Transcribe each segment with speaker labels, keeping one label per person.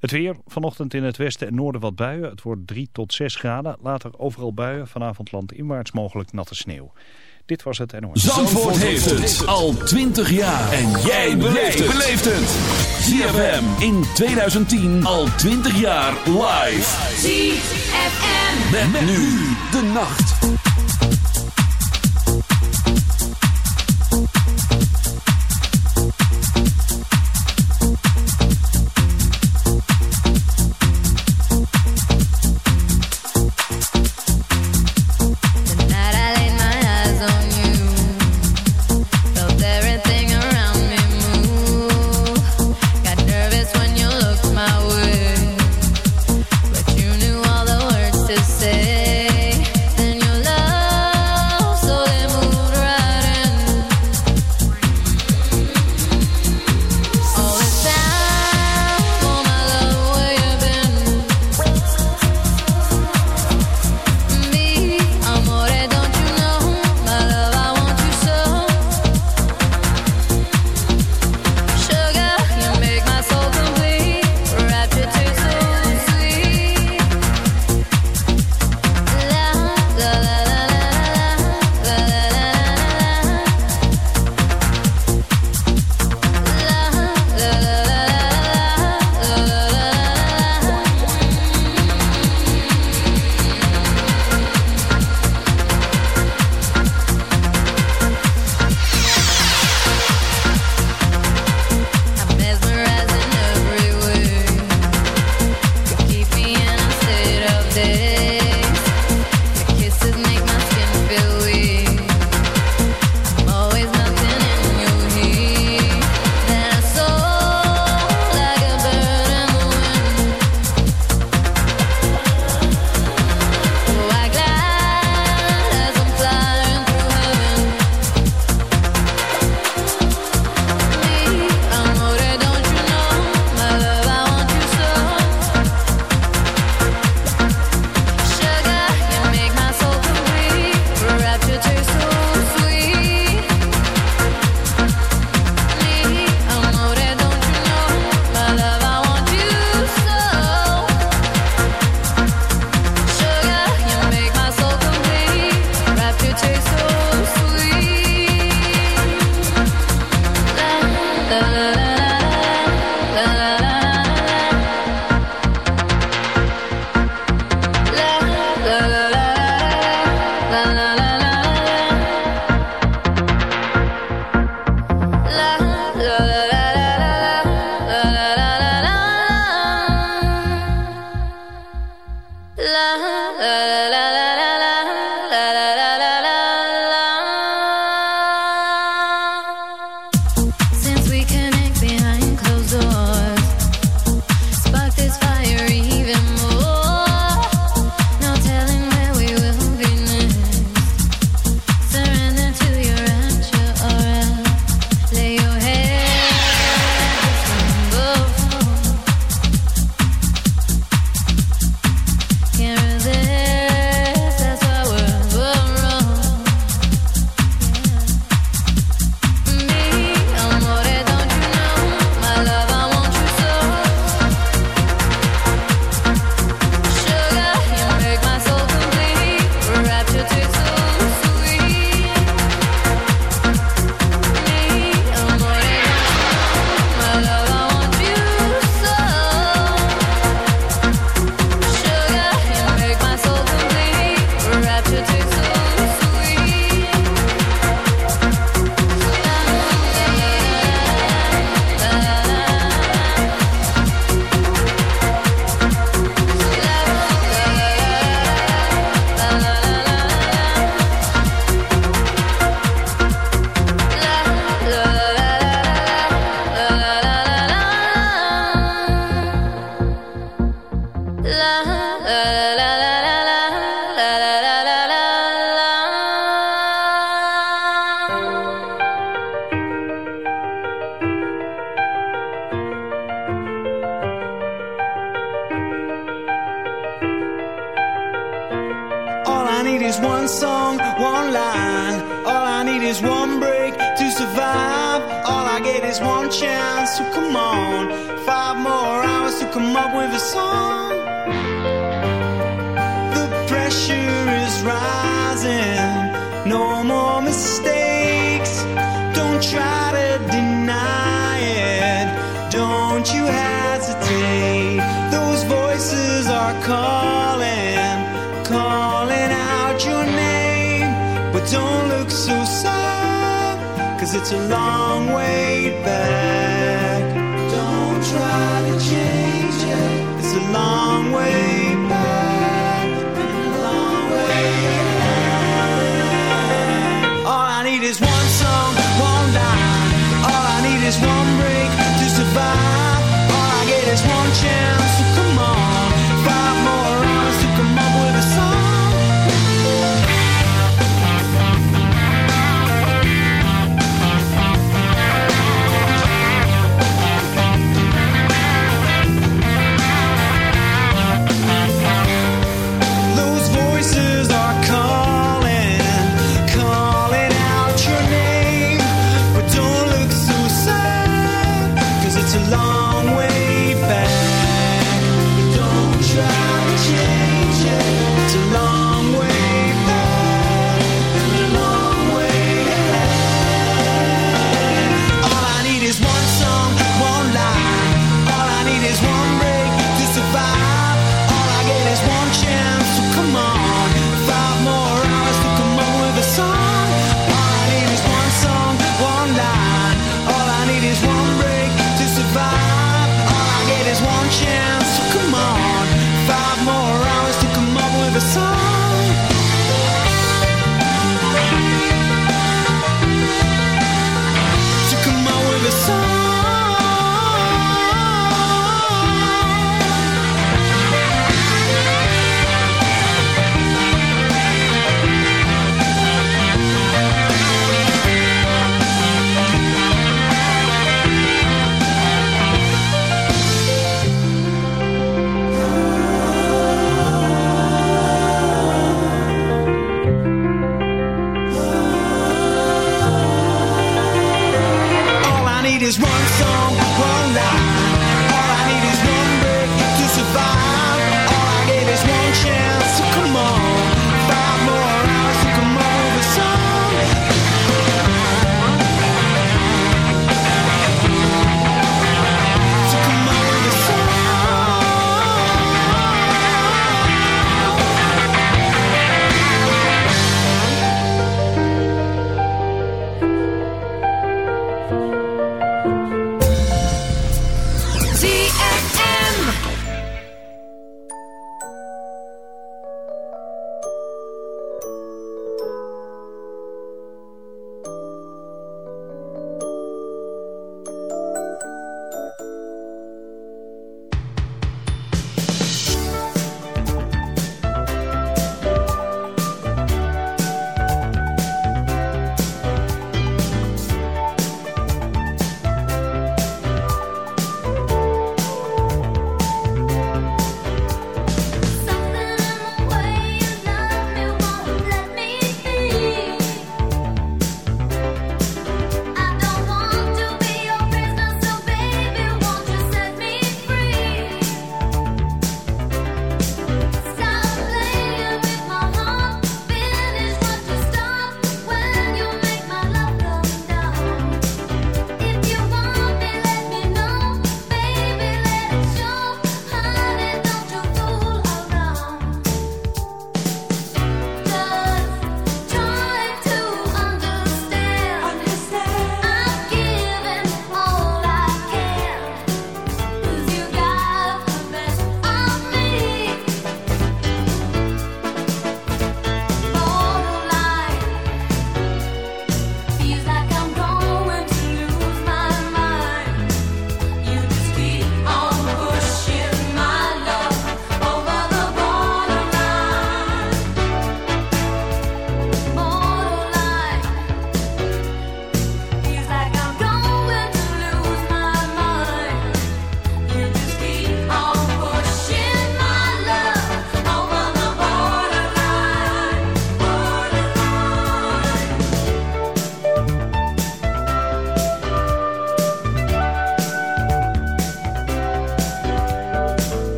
Speaker 1: Het weer, vanochtend in het westen en noorden wat buien. Het wordt 3 tot 6 graden. Later overal buien. Vanavond landinwaarts mogelijk natte sneeuw. Dit was het NOS.
Speaker 2: Zandvoort heeft het al 20 jaar. En jij beleeft het. ZFM in 2010 al 20 jaar live.
Speaker 3: ZFM.
Speaker 2: Met, nu de nacht.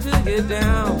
Speaker 4: to
Speaker 5: get
Speaker 6: down.